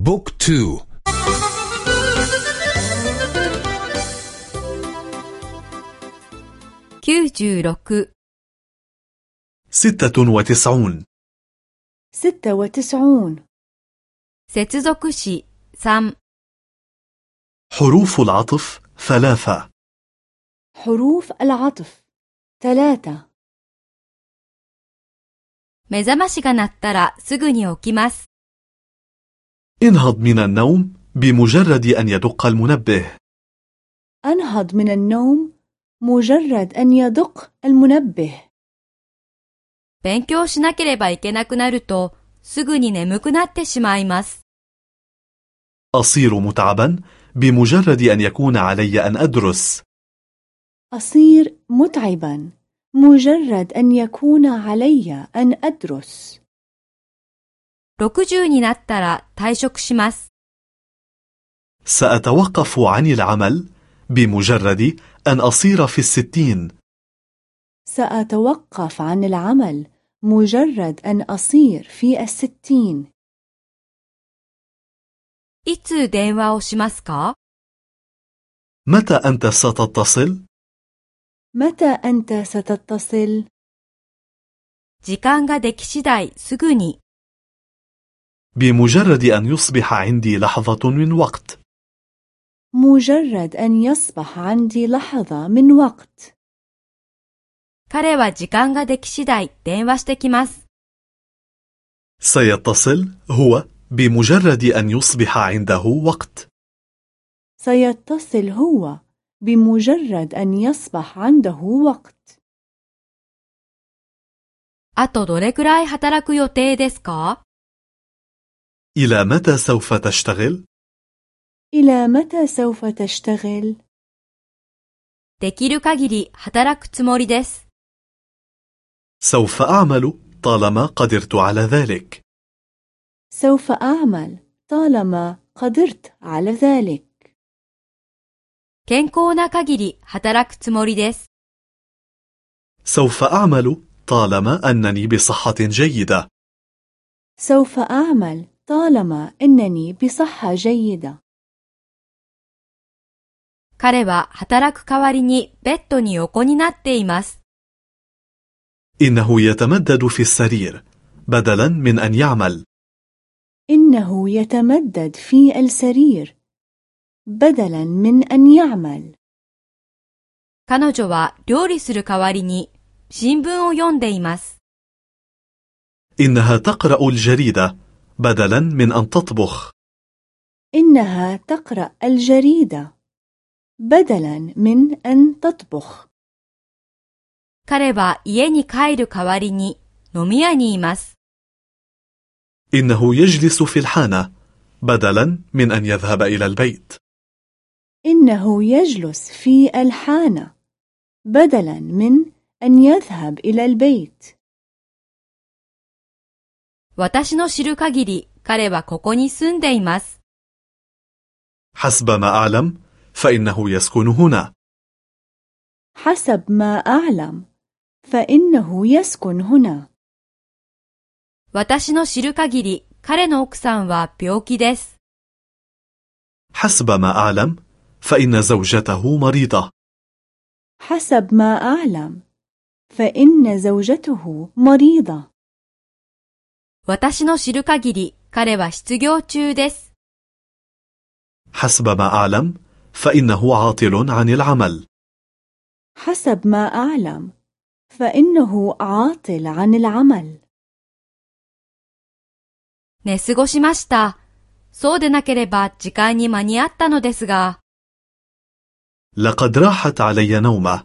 بوك تو 96 ستة وتسعون ستة وتسعون 接続詞3 حروف العطف ثلاثة حروف العطف ثلاثة 目覚ましが鳴ったらすぐに起きます。 انهض من النوم بمجرد أن يدق المنبه أنهض من النوم مجرد أن يدق المنبه 勉強しなければいけなくなるとすぐに眠くなってしまいます。 أصير متعبا بمجرد أن يكون علي أن أدرس أصير متعبا مجرد أن يكون علي أن أدرس 60になったら退職します。 سأتوقف عن العمل بمجرد أن أصير في الستين سأتوقف عن العمل مجرد أن أصير في الستين いつ電話をしますか متى أنت ستتصل؟ متى أنت ستتصل؟ 時間ができ次第すぐに。 بمجرد أن يصبح عندي لحظة من وقت مجرد أن يصبح عندي لحظة من وقت 彼は時間ができ次第電話してきます。 سيتصل هو بمجرد أن يصبح عنده وقت سيتصل هو بمجرد أن يصبح عنده وقت あとどれくらい働く予定ですか إلى متى سوف تشتغل؟ إلى متى سوف تشتغل؟ できる限り働くつもりです。 سوف أعمل طالما قدرت على ذلك سوف أعمل طالما قدرت على ذلك 健康な限り働くつもりです。 سوف أعمل طالما أنني بصحة جيدة سوف أعمل طالما أنني بصحة جيدة 彼は働く代わりにベッドに横になっています。 إنه يتمدد في السرير بدلا من أن يعمل إنه يتمدد في السرير بدلا من أن يعمل 彼女は料理する代わりに新聞を読んでいます。 إنها تقرأ الجريدة بدلا من أن تطبخ إنها تقرأ الجريدة بدلا من أن تطبخ 彼は家に帰る代わりに飲み屋にいます。 إنه يجلس في الحانة بدلا من أن يذهب إلى البيت إنه يجلس في الحانة بدلا من أن يذهب إلى البيت 私の知る限り彼はここに住んでいます。 حسب ما أعلم فإنه يسكن هنا حسب ما أعلم فإنه يسكن هنا 私の知る限り彼の奥さんは病気です。 حسب ما أعلم فإن زوجته مريضة حسب ما أعلم فإن زوجته مريضة 私の知る限り彼は失業中です。 حسب ما أعلم فإنه عاطل عن العمل حسب ما أعلم فإنه عاطل عن العمل 寝過ごしました。そうでなければ時間に間に合ったのですが、 لقد راحت علي نومة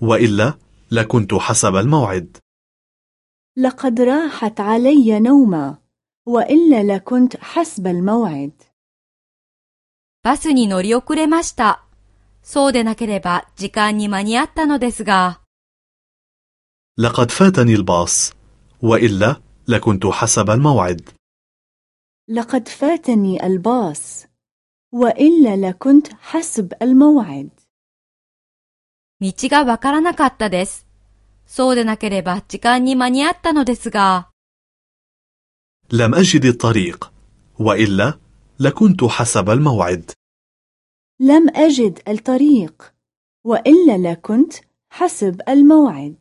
وإلا لكنت حسب الموعد لقد راحت علي نومة وإلا لكنت حسب الموعد バスに乗り遅れました。そうでなければ時間に間に合ったのですが、 لقد فاتني الباص وإلا لكنت حسب الموعد لقد فاتني الباص وإلا لكنت حسب الموعد 道がわからなかったです。 そうでなければ時間に間に合ったのですが。لم أجد الطريق وإلا لكنت حسب الموعد. لم أجد الطريق وإلا لكنت حسب الموعد.